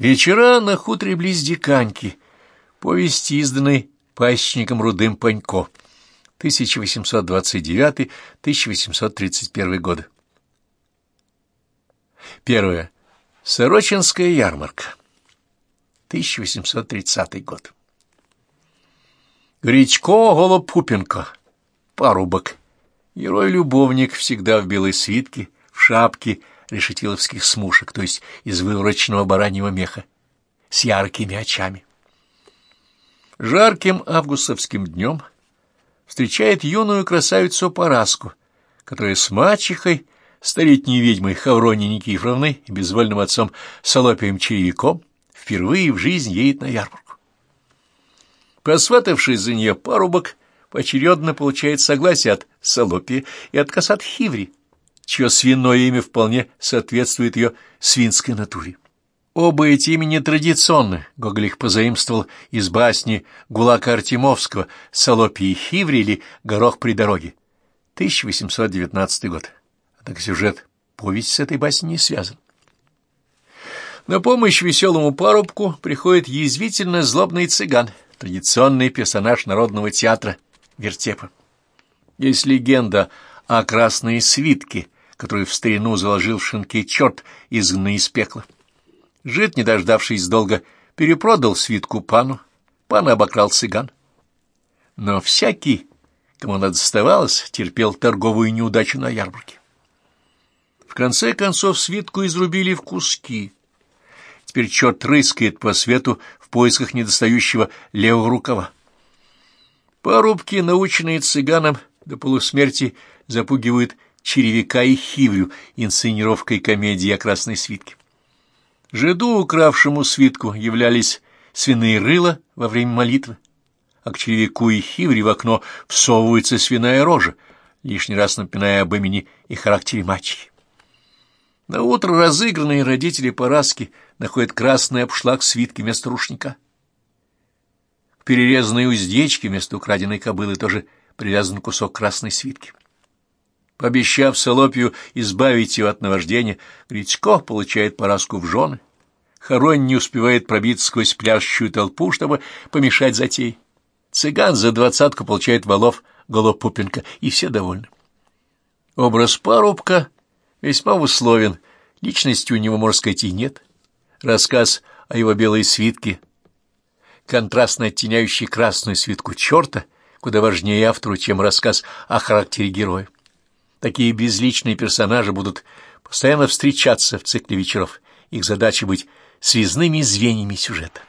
Вечера на хуторе близ Диканьки. Повести, изданной пасечником Рудым Панько. 1829-1831 годы. Первое. Сорочинская ярмарка. 1830 год. Гречко Голопупенко. Парубок. Герой-любовник, всегда в белой свитке, в шапке решетиловских смушек, то есть из вывороченного бараньего меха, с яркими очами. Жарким августовским днем встречает юную красавицу Параску, которая с мачехой, столетней ведьмой Хаврони Никифоровной и безвольным отцом Солопием Черевиком впервые в жизнь едет на ярмарку. Посватавшись за нее парубок, поочередно получает согласие от Солопия и отказ от Хиври, чье свиное имя вполне соответствует ее свинской натуре. Оба эти имени традиционны. Гоголь их позаимствовал из басни Гулака Артемовского «Солопий и Хиври» или «Горох при дороге». 1819 год. Однако сюжет повесть с этой басней не связан. На помощь веселому парубку приходит язвительно злобный цыган, традиционный персонаж народного театра Вертепа. Есть легенда о красной свитке, которую в старину заложил в шинке черт, изгнанный из пекла. Жид, не дождавшись долго, перепродал свитку пану, пана обокрал цыган. Но всякий, кому она доставалась, терпел торговую неудачу на ярмарке. В конце концов свитку изрубили в куски. Теперь черт рыскает по свету в поисках недостающего левого рукава. Порубки, наученные цыганом до полусмерти, запугивают черевика и хиврю инсценировкой комедии о красной свитке. Жиду, укравшему свитку, являлись свиные рыла во время молитвы, а к черевику и хивре в окно всовывается свиная рожа, лишний раз напоминая об имени и характере мачехи. На утро разыгранные родители Параски находят красный обшлаг свитки вместо рушника. К перерезанной уздечке вместо украденной кобылы тоже привязан кусок красной свитки. Пообещав Солопию избавить его от наваждения, Грицько получает Параску в жены. Хоронь не успевает пробиться сквозь пляшущую толпу, чтобы помешать затей. Цыган за двадцатку получает валов Голопупенко, и все довольны. Образ парубка весьма условен, личности у него, можно сказать, и нет. Рассказ о его белой свитке, контрастно оттеняющий красную свитку черта, куда важнее автору, чем рассказ о характере героя. Такие безличные персонажи будут постоянно встречаться в цикле вечеров. Их задача быть связными звеньями сюжета.